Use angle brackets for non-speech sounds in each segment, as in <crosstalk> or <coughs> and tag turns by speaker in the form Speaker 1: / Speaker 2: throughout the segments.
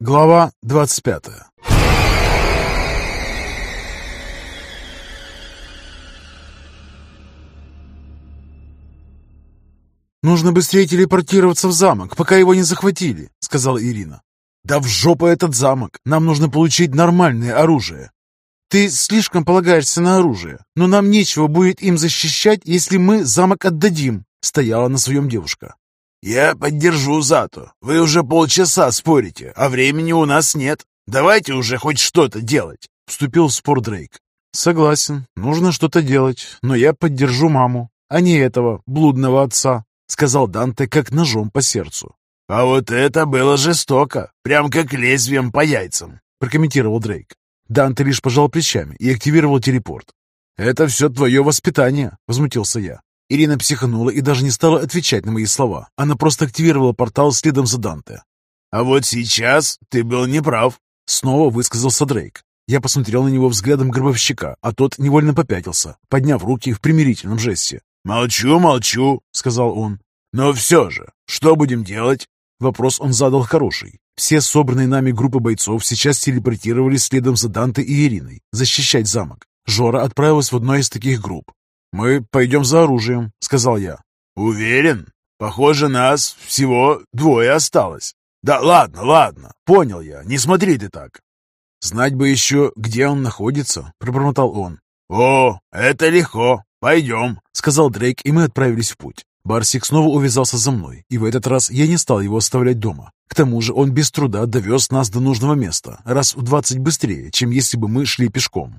Speaker 1: Глава 25 «Нужно быстрее телепортироваться в замок, пока его не захватили», — сказала Ирина. «Да в жопу этот замок! Нам нужно получить нормальное оружие!» «Ты слишком полагаешься на оружие, но нам нечего будет им защищать, если мы замок отдадим», — стояла на своем девушка.
Speaker 2: «Я поддержу Зато. Вы уже полчаса спорите, а времени у нас нет. Давайте уже хоть что-то делать», — вступил в спор Дрейк.
Speaker 1: «Согласен, нужно что-то делать, но я поддержу маму, а не этого блудного отца», — сказал Данте как ножом по сердцу.
Speaker 2: «А вот это было жестоко, прям как лезвием по яйцам», — прокомментировал Дрейк.
Speaker 1: Данте лишь пожал плечами и активировал телепорт. «Это все твое воспитание», — возмутился я. Ирина психанула и даже не стала отвечать на мои слова. Она просто активировала портал следом за Данте.
Speaker 2: «А вот сейчас ты был неправ», —
Speaker 1: снова высказался Дрейк. Я посмотрел на него взглядом гробовщика, а тот невольно попятился, подняв руки в примирительном жесте.
Speaker 2: «Молчу, молчу», — сказал он. «Но все же, что будем делать?»
Speaker 1: Вопрос он задал хороший. Все собранные нами группы бойцов сейчас телепортировались следом за Данте и Ириной, защищать замок. Жора отправилась в одну из таких групп. «Мы пойдем за оружием», — сказал я.
Speaker 2: «Уверен? Похоже, нас всего двое осталось». «Да ладно, ладно, понял я, не смотри ты так».
Speaker 1: «Знать бы еще, где он находится», — пробормотал он.
Speaker 2: «О, это легко, пойдем», —
Speaker 1: сказал Дрейк, и мы отправились в путь. Барсик снова увязался за мной, и в этот раз я не стал его оставлять дома. К тому же он без труда довез нас до нужного места, раз в двадцать быстрее, чем если бы мы шли пешком.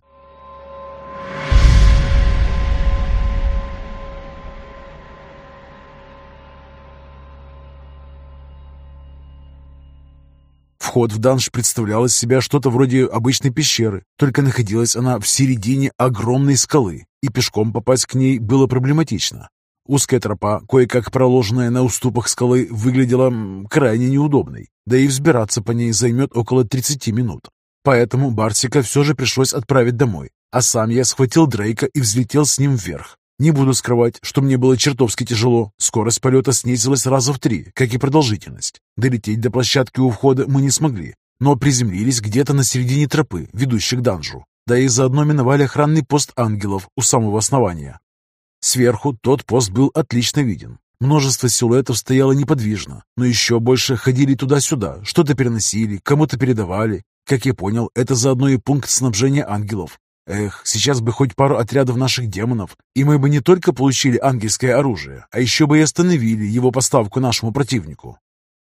Speaker 1: Вход в данж представлял из себя что-то вроде обычной пещеры, только находилась она в середине огромной скалы, и пешком попасть к ней было проблематично. Узкая тропа, кое-как проложенная на уступах скалы, выглядела крайне неудобной, да и взбираться по ней займет около 30 минут. Поэтому Барсика все же пришлось отправить домой, а сам я схватил Дрейка и взлетел с ним вверх. Не буду скрывать, что мне было чертовски тяжело. Скорость полета снизилась раза в три, как и продолжительность. Долететь до площадки у входа мы не смогли, но приземлились где-то на середине тропы, ведущей к данжу. Да и заодно миновали охранный пост ангелов у самого основания. Сверху тот пост был отлично виден. Множество силуэтов стояло неподвижно, но еще больше ходили туда-сюда, что-то переносили, кому-то передавали. Как я понял, это заодно и пункт снабжения ангелов. Эх, сейчас бы хоть пару отрядов наших демонов, и мы бы не только получили ангельское оружие, а еще бы и остановили его поставку нашему противнику.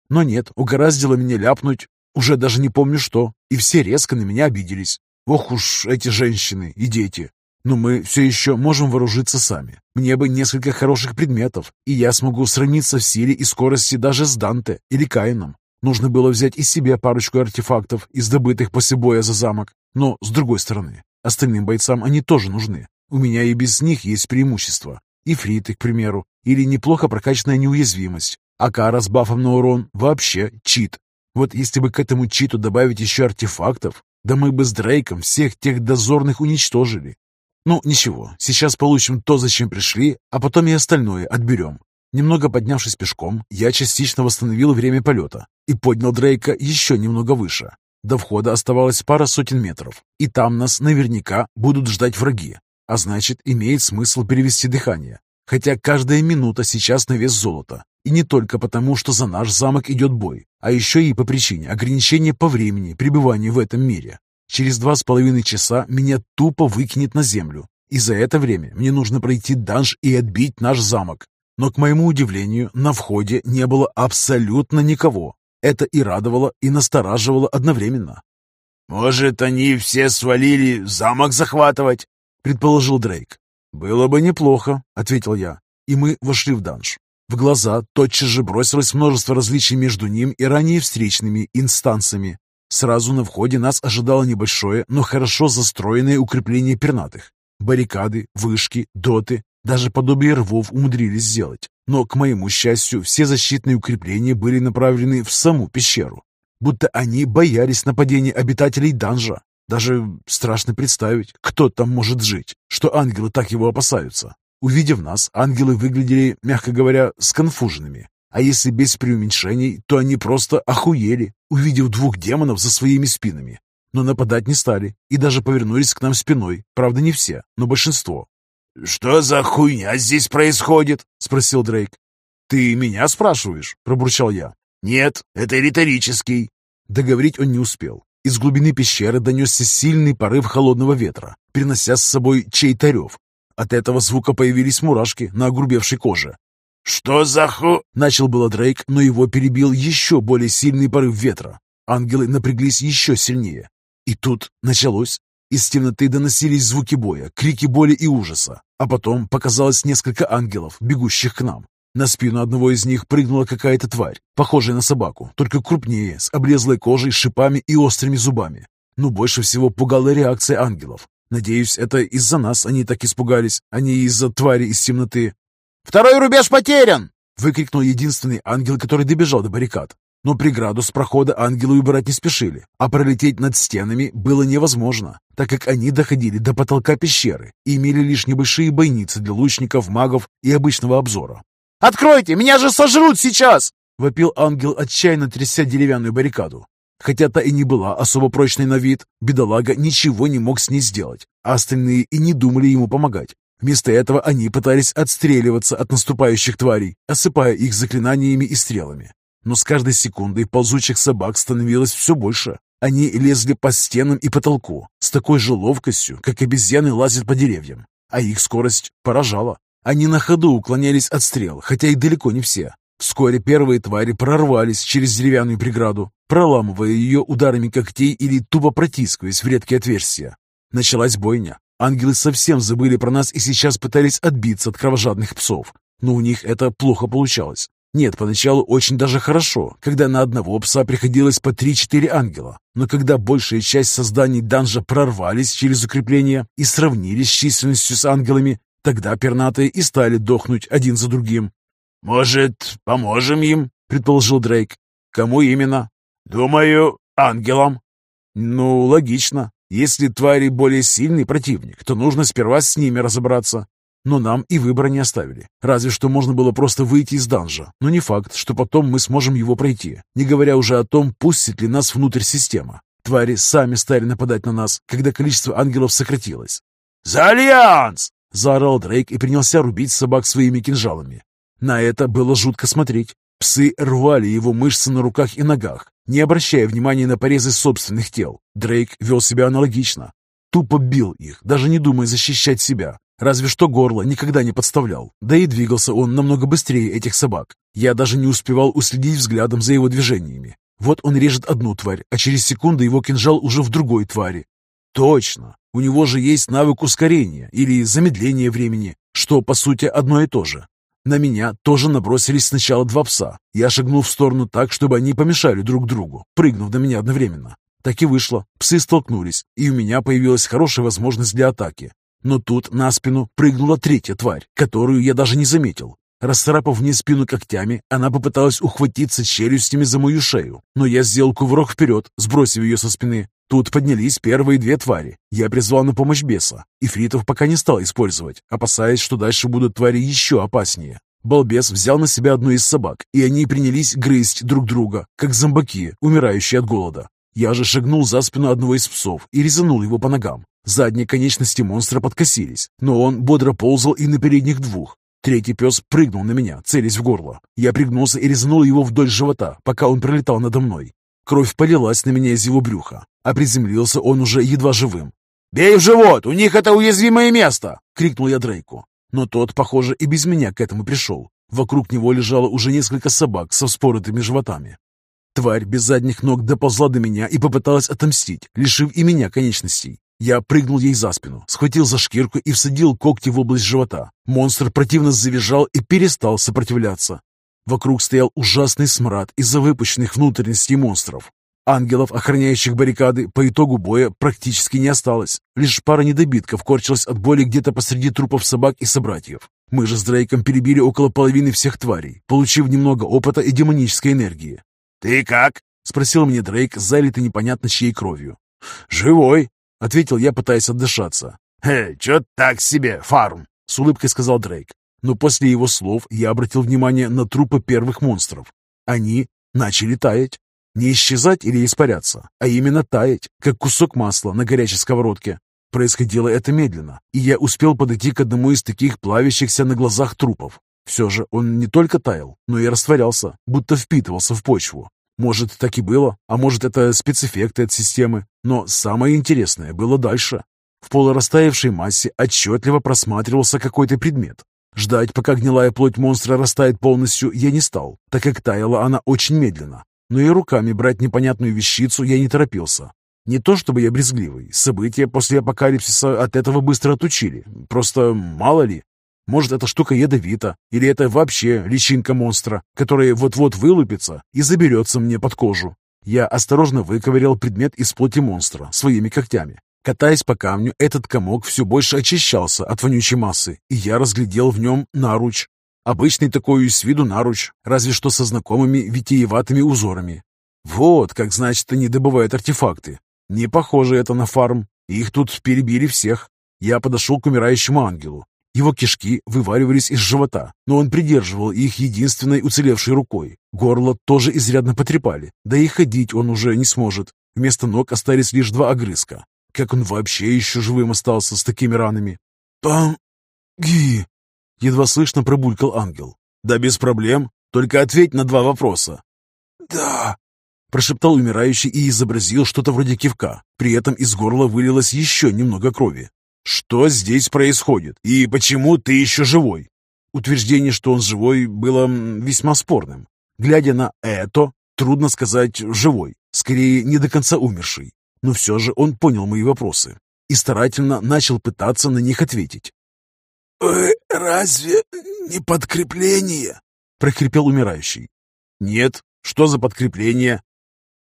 Speaker 1: Но нет, угораздило меня ляпнуть, уже даже не помню что, и все резко на меня обиделись. Ох уж эти женщины и дети. Но мы все еще можем вооружиться сами. Мне бы несколько хороших предметов, и я смогу сравниться в силе и скорости даже с Данте или Каином. Нужно было взять из себе парочку артефактов из добытых после боя за замок. Но, с другой стороны, Остальным бойцам они тоже нужны. У меня и без них есть преимущество. Ифриты, к примеру, или неплохо прокачанная неуязвимость. А кара с бафом на урон вообще чит. Вот если бы к этому читу добавить еще артефактов, да мы бы с Дрейком всех тех дозорных уничтожили. Ну, ничего, сейчас получим то, зачем пришли, а потом и остальное отберем. Немного поднявшись пешком, я частично восстановил время полета и поднял Дрейка еще немного выше. До входа оставалось пара сотен метров, и там нас наверняка будут ждать враги. А значит, имеет смысл перевести дыхание. Хотя каждая минута сейчас на вес золота. И не только потому, что за наш замок идет бой, а еще и по причине ограничения по времени пребывания в этом мире. Через два с половиной часа меня тупо выкинет на землю. И за это время мне нужно пройти данж и отбить наш замок. Но, к моему удивлению, на входе не было абсолютно никого. Это и радовало, и настораживало одновременно.
Speaker 2: «Может, они все свалили замок захватывать?» — предположил Дрейк.
Speaker 1: «Было бы неплохо», — ответил я, и мы вошли в данж. В глаза тотчас же бросилось множество различий между ним и ранее встречными инстанциями. Сразу на входе нас ожидало небольшое, но хорошо застроенное укрепление пернатых. Баррикады, вышки, доты, даже подобие рвов умудрились сделать. Но, к моему счастью, все защитные укрепления были направлены в саму пещеру. Будто они боялись нападения обитателей данжа. Даже страшно представить, кто там может жить, что ангелы так его опасаются. Увидев нас, ангелы выглядели, мягко говоря, сконфуженными. А если без преуменьшений, то они просто охуели, увидев двух демонов за своими спинами. Но нападать не стали и даже повернулись к нам спиной. Правда, не все, но большинство.
Speaker 2: «Что за хуйня здесь происходит?» — спросил Дрейк.
Speaker 1: «Ты меня спрашиваешь?» — пробурчал я.
Speaker 2: «Нет, это риторический».
Speaker 1: Договорить он не успел. Из глубины пещеры донесся сильный порыв холодного ветра, принося с собой чей-то рев. От этого звука появились мурашки на огрубевшей коже.
Speaker 2: «Что за ху...»
Speaker 1: — начал было Дрейк, но его перебил еще более сильный порыв ветра. Ангелы напряглись еще сильнее. И тут началось. Из темноты доносились звуки боя, крики боли и ужаса. А потом показалось несколько ангелов, бегущих к нам. На спину одного из них прыгнула какая-то тварь, похожая на собаку, только крупнее, с облезлой кожей, шипами и острыми зубами. Но больше всего пугала реакция ангелов. Надеюсь, это из-за нас они так испугались, а не из-за твари из темноты.
Speaker 2: «Второй рубеж потерян!»
Speaker 1: — выкрикнул единственный ангел, который добежал до баррикад. Но преграду с прохода ангелы убирать не спешили, а пролететь над стенами было невозможно, так как они доходили до потолка пещеры и имели лишь небольшие бойницы для лучников, магов и обычного обзора.
Speaker 2: «Откройте! Меня же сожрут сейчас!»
Speaker 1: — вопил ангел, отчаянно тряся деревянную баррикаду. Хотя та и не была особо прочной на вид, бедолага ничего не мог с ней сделать, а остальные и не думали ему помогать. Вместо этого они пытались отстреливаться от наступающих тварей, осыпая их заклинаниями и стрелами. Но с каждой секундой ползучих собак становилось все больше. Они лезли по стенам и потолку с такой же ловкостью, как обезьяны лазят по деревьям. А их скорость поражала. Они на ходу уклонялись от стрел, хотя и далеко не все. Вскоре первые твари прорвались через деревянную преграду, проламывая ее ударами когтей или тупо протискиваясь в редкие отверстия. Началась бойня. Ангелы совсем забыли про нас и сейчас пытались отбиться от кровожадных псов. Но у них это плохо получалось. Нет, поначалу очень даже хорошо, когда на одного пса приходилось по 3-4 ангела. Но когда большая часть созданий данжа прорвались через укрепления и сравнились с численностью с ангелами, тогда пернатые и стали дохнуть один за другим.
Speaker 2: «Может, поможем им?» — предположил Дрейк.
Speaker 1: «Кому именно?»
Speaker 2: «Думаю, ангелам».
Speaker 1: «Ну, логично. Если твари более сильный противник, то нужно сперва с ними разобраться. Но нам и выбора не оставили. Разве что можно было просто выйти из данжа. Но не факт, что потом мы сможем его пройти. Не говоря уже о том, пустит ли нас внутрь система. Твари сами стали нападать на нас, когда количество ангелов сократилось.
Speaker 2: «За Альянс!»
Speaker 1: — заорал Дрейк и принялся рубить собак своими кинжалами. На это было жутко смотреть. Псы рвали его мышцы на руках и ногах, не обращая внимания на порезы собственных тел. Дрейк вел себя аналогично. Тупо бил их, даже не думая защищать себя. Разве что горло никогда не подставлял. Да и двигался он намного быстрее этих собак. Я даже не успевал уследить взглядом за его движениями. Вот он режет одну тварь, а через секунду его кинжал уже в другой твари. Точно! У него же есть навык ускорения или замедления времени, что, по сути, одно и то же. На меня тоже набросились сначала два пса. Я шагнул в сторону так, чтобы они помешали друг другу, прыгнув на меня одновременно. Так и вышло. Псы столкнулись, и у меня появилась хорошая возможность для атаки. Но тут на спину прыгнула третья тварь, которую я даже не заметил. Расцарапав мне спину когтями, она попыталась ухватиться челюстями за мою шею, но я сделал кувырок вперед, сбросив ее со спины. Тут поднялись первые две твари. Я призвал на помощь беса. и Фритов пока не стал использовать, опасаясь, что дальше будут твари еще опаснее. Балбес взял на себя одну из собак, и они принялись грызть друг друга, как зомбаки, умирающие от голода. Я же шагнул за спину одного из псов и резанул его по ногам. Задние конечности монстра подкосились, но он бодро ползал и на передних двух. Третий пес прыгнул на меня, целясь в горло. Я пригнулся и резанул его вдоль живота, пока он пролетал надо мной. Кровь полилась на меня из его брюха, а приземлился он уже едва живым.
Speaker 2: «Бей в живот! У них это уязвимое место!» — крикнул я Дрейку.
Speaker 1: Но тот, похоже, и без меня к этому пришел. Вокруг него лежало уже несколько собак со вспоротыми животами. Тварь без задних ног доползла до меня и попыталась отомстить, лишив и меня конечностей. Я прыгнул ей за спину, схватил за шкирку и всадил когти в область живота. Монстр противно завизжал и перестал сопротивляться. Вокруг стоял ужасный смрад из-за выпущенных внутренностей монстров. Ангелов, охраняющих баррикады, по итогу боя практически не осталось. Лишь пара недобитков корчилась от боли где-то посреди трупов собак и собратьев. Мы же с Дрейком перебили около половины всех тварей, получив немного опыта и демонической энергии.
Speaker 2: «Ты как?»
Speaker 1: — спросил мне Дрейк, залитый непонятно чьей кровью. «Живой!» Ответил я, пытаясь отдышаться.
Speaker 2: «Хе, чё так себе, фарм?»
Speaker 1: С улыбкой сказал Дрейк. Но после его слов я обратил внимание на трупы первых монстров. Они начали таять. Не исчезать или испаряться, а именно таять, как кусок масла на горячей сковородке. Происходило это медленно, и я успел подойти к одному из таких плавящихся на глазах трупов. Все же он не только таял, но и растворялся, будто впитывался в почву. Может, так и было, а может, это спецэффекты от системы. Но самое интересное было дальше. В полурастаявшей массе отчетливо просматривался какой-то предмет. Ждать, пока гнилая плоть монстра растает полностью, я не стал, так как таяла она очень медленно. Но и руками брать непонятную вещицу я не торопился. Не то чтобы я брезгливый, события после апокалипсиса от этого быстро отучили. Просто мало ли, может, эта штука ядовита, или это вообще личинка монстра, которая вот-вот вылупится и заберется мне под кожу. Я осторожно выковырял предмет из плоти монстра своими когтями. Катаясь по камню, этот комок все больше очищался от вонючей массы, и я разглядел в нем наруч. Обычный такой с виду наруч, разве что со знакомыми витиеватыми узорами. Вот как, значит, они добывают артефакты. Не похоже это на фарм. Их тут перебили всех. Я подошел к умирающему ангелу. Его кишки вываливались из живота, но он придерживал их единственной уцелевшей рукой. Горло тоже изрядно потрепали, да и ходить он уже не сможет. Вместо ног остались лишь два огрызка. Как он вообще еще живым остался с такими ранами? «Там... ги...» Едва слышно пробулькал ангел. «Да без проблем, только ответь на два вопроса».
Speaker 2: «Да...»
Speaker 1: Прошептал умирающий и изобразил что-то вроде кивка. При этом из горла вылилось еще немного крови. «Что здесь происходит? И почему ты еще живой?» Утверждение, что он живой, было весьма спорным. Глядя на это, трудно сказать «живой», скорее не до конца умерший. Но все же он понял мои вопросы и старательно начал пытаться на них ответить.
Speaker 2: «Вы разве не подкрепление?»
Speaker 1: — прохрипел умирающий. «Нет. Что за подкрепление?»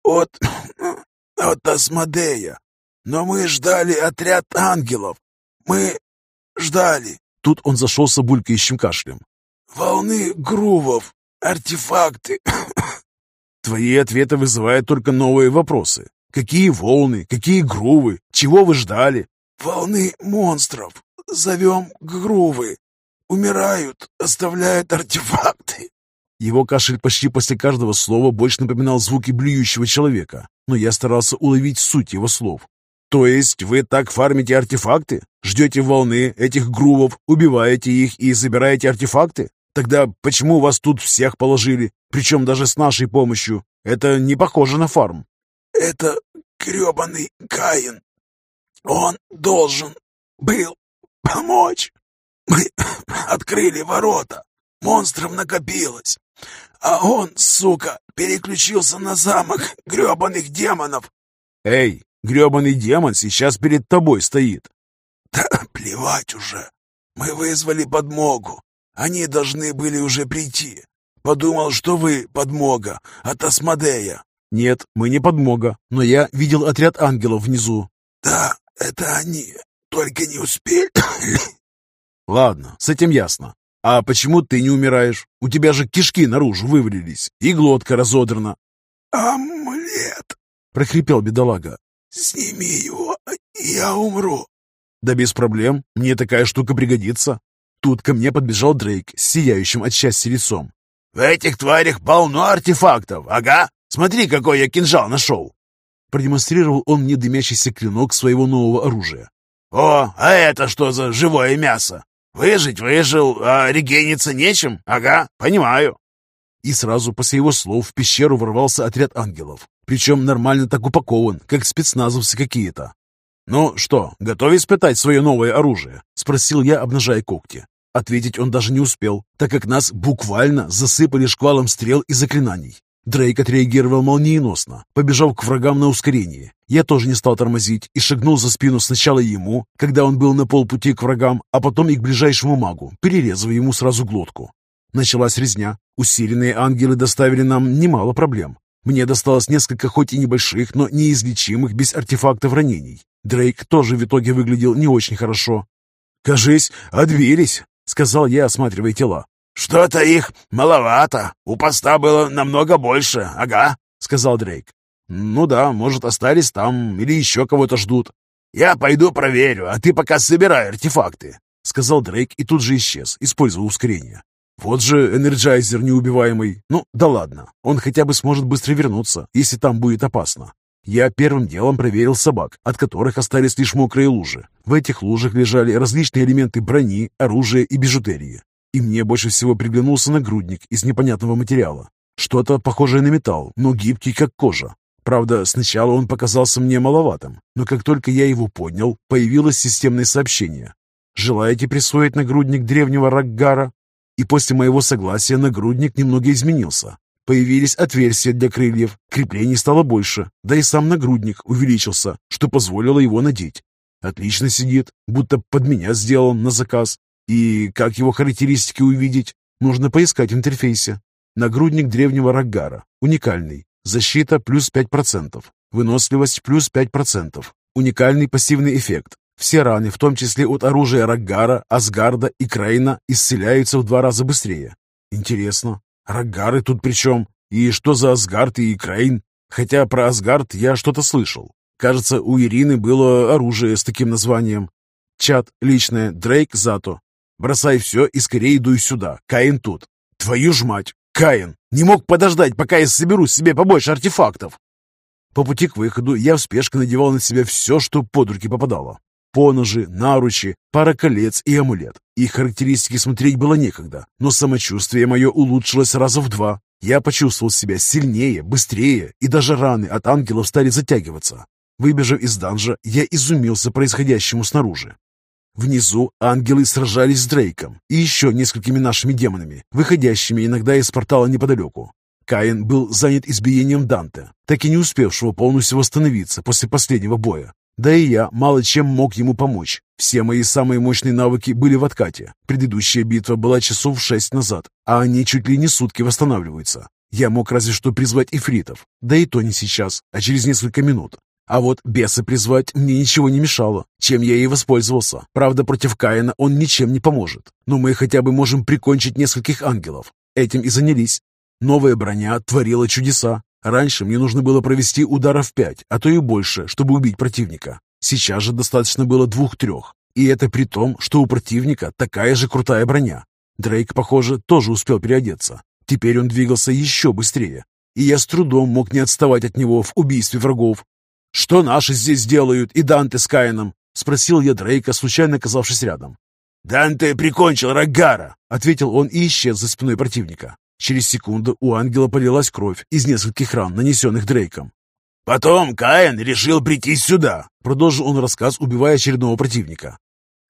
Speaker 2: «От... <clears throat> от Асмодея. Но мы ждали отряд ангелов. Мы ждали.
Speaker 1: Тут он зашелся булькающим кашлем.
Speaker 2: Волны грувов, артефакты. <coughs>
Speaker 1: Твои ответы вызывают только новые вопросы. Какие волны, какие грувы, чего вы ждали?
Speaker 2: Волны монстров. Зовем грувы. Умирают, оставляют артефакты.
Speaker 1: Его кашель почти после каждого слова больше напоминал звуки блюющего человека, но я старался уловить суть его слов. То есть вы так фармите артефакты? Ждете волны этих грувов, убиваете их и забираете артефакты? Тогда почему вас тут всех положили, причем даже с нашей помощью? Это не похоже на фарм.
Speaker 2: Это гребаный Каин. Он должен был помочь. Мы <laughs> открыли ворота. Монстров накопилось. А он, сука, переключился на замок гребаных демонов.
Speaker 1: Эй, Гребаный демон сейчас перед тобой стоит. <clears throat>
Speaker 2: Да плевать уже. Мы вызвали подмогу. Они должны были уже прийти. Подумал, что вы подмога от Асмодея.
Speaker 1: Нет, мы не подмога, но я видел отряд ангелов внизу.
Speaker 2: Да, это они. Только не успели. <clears throat>
Speaker 1: Ладно, с этим ясно. А почему ты не умираешь? У тебя же кишки наружу вывалились, и глотка разодрана.
Speaker 2: Амулет,
Speaker 1: прохрипел бедолага.
Speaker 2: «Сними его, я умру».
Speaker 1: «Да без проблем, мне такая штука пригодится». Тут ко мне подбежал Дрейк с сияющим от счастья лицом.
Speaker 2: «В этих тварях полно артефактов, ага. Смотри, какой я кинжал нашел!»
Speaker 1: Продемонстрировал он мне дымящийся клинок своего нового оружия.
Speaker 2: «О, а это что за живое мясо? Выжить выжил, а регениться нечем? Ага, понимаю».
Speaker 1: И сразу после его слов в пещеру ворвался отряд ангелов. Причем нормально так упакован, как спецназовцы какие-то. «Ну что, готов испытать свое новое оружие?» — спросил я, обнажая когти. Ответить он даже не успел, так как нас буквально засыпали шквалом стрел и заклинаний. Дрейк отреагировал молниеносно, побежав к врагам на ускорение. Я тоже не стал тормозить и шагнул за спину сначала ему, когда он был на полпути к врагам, а потом и к ближайшему магу, перерезав ему сразу глотку. Началась резня. Усиленные ангелы доставили нам немало проблем. Мне досталось несколько хоть и небольших, но неизлечимых без артефактов ранений. Дрейк тоже в итоге выглядел не очень хорошо. «Кажись, отбились», — сказал я, осматривая тела.
Speaker 2: «Что-то их маловато. У поста было намного больше, ага», —
Speaker 1: сказал Дрейк. «Ну да, может, остались там или еще кого-то ждут».
Speaker 2: «Я пойду проверю, а ты пока собирай артефакты.
Speaker 1: сказал Дрейк и тут же исчез, используя ускорение. Вот же энерджайзер неубиваемый. Ну, да ладно, он хотя бы сможет быстро вернуться, если там будет опасно. Я первым делом проверил собак, от которых остались лишь мокрые лужи. В этих лужах лежали различные элементы брони, оружия и бижутерии. И мне больше всего приглянулся нагрудник из непонятного материала. Что-то похожее на металл, но гибкий, как кожа. Правда, сначала он показался мне маловатым, но как только я его поднял, появилось системное сообщение. «Желаете присвоить нагрудник древнего Раггара?» И после моего согласия нагрудник немного изменился. Появились отверстия для крыльев, креплений стало больше, да и сам нагрудник увеличился, что позволило его надеть. Отлично сидит, будто под меня сделан на заказ. И как его характеристики увидеть? Нужно поискать в интерфейсе. Нагрудник древнего Раггара. Уникальный. Защита плюс 5%. Выносливость плюс 5%. Уникальный пассивный эффект. Все раны, в том числе от оружия Раггара, Асгарда и Крейна, исцеляются в два раза быстрее. Интересно, Раггары тут при чем? И что за Асгард и Крейн? Хотя про Асгард я что-то слышал. Кажется, у Ирины было оружие с таким названием. Чат, личное, Дрейк, Зато. Бросай все и скорее дуй сюда. Каин тут. Твою ж мать! Каин! Не мог подождать, пока я соберу себе побольше артефактов. По пути к выходу я в спешке надевал на себя все, что под руки попадало поножи, наручи, пара колец и амулет. Их характеристики смотреть было некогда, но самочувствие мое улучшилось раза в два. Я почувствовал себя сильнее, быстрее, и даже раны от ангелов стали затягиваться. Выбежав из данжа, я изумился происходящему снаружи. Внизу ангелы сражались с Дрейком и еще несколькими нашими демонами, выходящими иногда из портала неподалеку. Каин был занят избиением Данте, так и не успевшего полностью восстановиться после последнего боя. Да и я мало чем мог ему помочь. Все мои самые мощные навыки были в откате. Предыдущая битва была часов шесть назад, а они чуть ли не сутки восстанавливаются. Я мог разве что призвать ифритов, да и то не сейчас, а через несколько минут. А вот беса призвать мне ничего не мешало, чем я и воспользовался. Правда, против Каина он ничем не поможет. Но мы хотя бы можем прикончить нескольких ангелов. Этим и занялись. Новая броня творила чудеса. Раньше мне нужно было провести ударов пять, а то и больше, чтобы убить противника. Сейчас же достаточно было двух-трех. И это при том, что у противника такая же крутая броня. Дрейк, похоже, тоже успел переодеться. Теперь он двигался еще быстрее. И я с трудом мог не отставать от него в убийстве врагов. «Что наши здесь делают и Данте с Каином?» — спросил я Дрейка, случайно оказавшись рядом.
Speaker 2: «Данте прикончил Рагара!»
Speaker 1: — ответил он и исчез за спиной противника. Через секунду у ангела полилась кровь из нескольких ран, нанесенных Дрейком.
Speaker 2: «Потом Каин решил прийти сюда», — продолжил он рассказ, убивая очередного противника.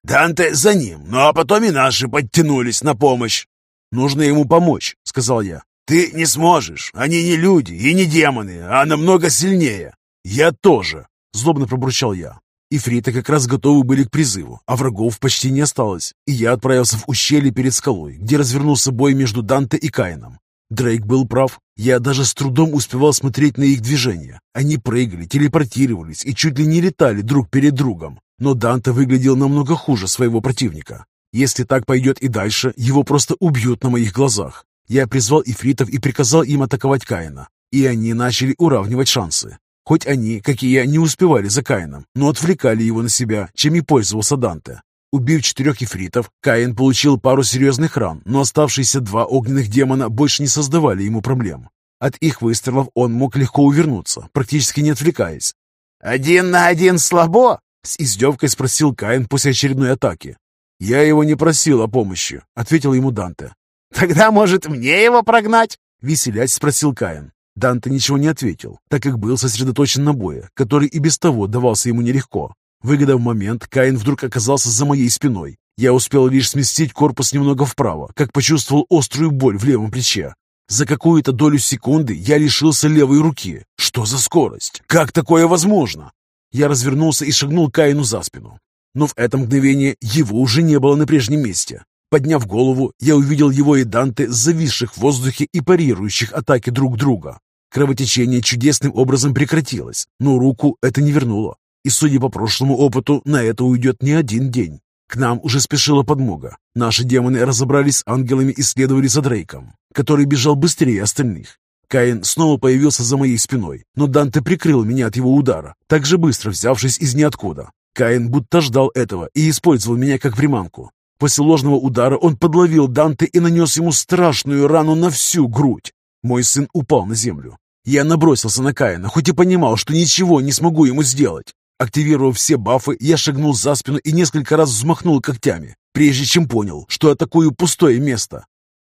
Speaker 2: «Данте за ним, ну а потом и наши подтянулись на помощь».
Speaker 1: «Нужно ему помочь», — сказал я.
Speaker 2: «Ты не сможешь. Они не люди и не демоны, а намного сильнее».
Speaker 1: «Я тоже», — злобно пробурчал я. Ифриты как раз готовы были к призыву, а врагов почти не осталось, и я отправился в ущелье перед скалой, где развернулся бой между Данте и Каином. Дрейк был прав. Я даже с трудом успевал смотреть на их движения. Они прыгали, телепортировались и чуть ли не летали друг перед другом. Но Данте выглядел намного хуже своего противника. Если так пойдет и дальше, его просто убьют на моих глазах. Я призвал ифритов и приказал им атаковать Каина. И они начали уравнивать шансы. Хоть они, как и я, не успевали за Каином, но отвлекали его на себя, чем и пользовался Данте. Убив четырех ифритов, Каин получил пару серьезных ран, но оставшиеся два огненных демона больше не создавали ему проблем. От их выстрелов он мог легко увернуться, практически не отвлекаясь.
Speaker 2: «Один на один слабо?»
Speaker 1: — с издевкой спросил Каин после очередной атаки. «Я его не просил о помощи», — ответил ему Данте.
Speaker 2: «Тогда, может, мне его прогнать?»
Speaker 1: — веселясь спросил Каин. Данте ничего не ответил, так как был сосредоточен на бое, который и без того давался ему нелегко. Выгодав момент, Каин вдруг оказался за моей спиной. Я успел лишь сместить корпус немного вправо, как почувствовал острую боль в левом плече. За какую-то долю секунды я лишился левой руки. Что за скорость? Как такое возможно? Я развернулся и шагнул Каину за спину. Но в это мгновение его уже не было на прежнем месте. Подняв голову, я увидел его и Данте, зависших в воздухе и парирующих атаки друг друга. Кровотечение чудесным образом прекратилось, но руку это не вернуло. И, судя по прошлому опыту, на это уйдет не один день. К нам уже спешила подмога. Наши демоны разобрались с ангелами и следовали за Дрейком, который бежал быстрее остальных. Каин снова появился за моей спиной, но Данте прикрыл меня от его удара, так же быстро взявшись из ниоткуда. Каин будто ждал этого и использовал меня как приманку. После ложного удара он подловил Данте и нанес ему страшную рану на всю грудь. Мой сын упал на землю. Я набросился на Каина, хоть и понимал, что ничего не смогу ему сделать. Активировав все бафы, я шагнул за спину и несколько раз взмахнул когтями, прежде чем понял, что атакую пустое место.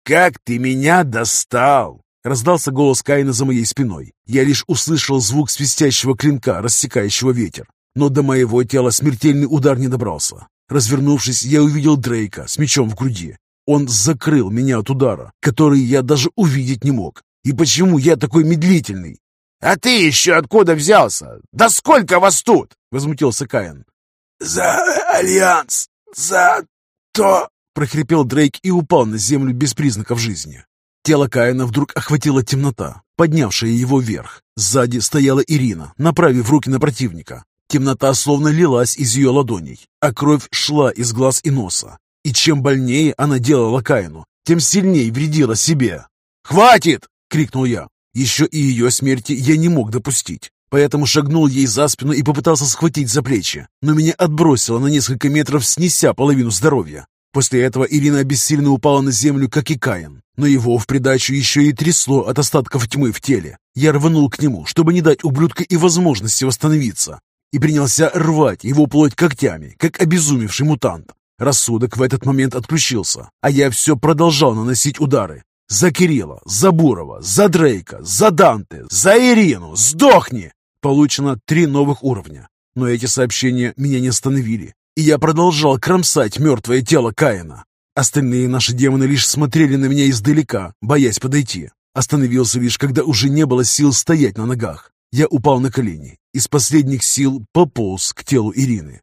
Speaker 1: «Как ты меня достал!» Раздался голос Каина за моей спиной. Я лишь услышал звук свистящего клинка, рассекающего ветер. Но до моего тела смертельный удар не добрался. Развернувшись, я увидел Дрейка с мечом в груди. Он закрыл меня от удара, который я даже увидеть не мог. И почему я такой медлительный?
Speaker 3: «А ты еще откуда взялся? Да сколько вас тут?» — возмутился Каин.
Speaker 2: «За Альянс! За то...»
Speaker 1: прохрипел Дрейк и упал на землю без признаков жизни. Тело Каина вдруг охватила темнота, поднявшая его вверх. Сзади стояла Ирина, направив руки на противника. Темнота словно лилась из ее ладоней, а кровь шла из глаз и носа. И чем больнее она делала Каину, тем сильнее вредила себе. «Хватит!» — крикнул я. Еще и ее смерти я не мог допустить. Поэтому шагнул ей за спину и попытался схватить за плечи, но меня отбросило на несколько метров, снеся половину здоровья. После этого Ирина обессиленно упала на землю, как и Каин, но его в придачу еще и трясло от остатков тьмы в теле. Я рванул к нему, чтобы не дать ублюдка и возможности восстановиться, и принялся рвать его плоть когтями, как обезумевший мутант. Рассудок в этот момент отключился, а я все продолжал наносить удары. За Кирилла, за Бурова, за Дрейка, за Данте, за Ирину, сдохни! Получено три новых уровня. Но эти сообщения меня не остановили и я продолжал кромсать мертвое тело Каина. Остальные наши демоны лишь смотрели на меня издалека, боясь подойти. Остановился лишь, когда уже не было сил стоять на ногах. Я упал на колени, из последних сил пополз к телу Ирины.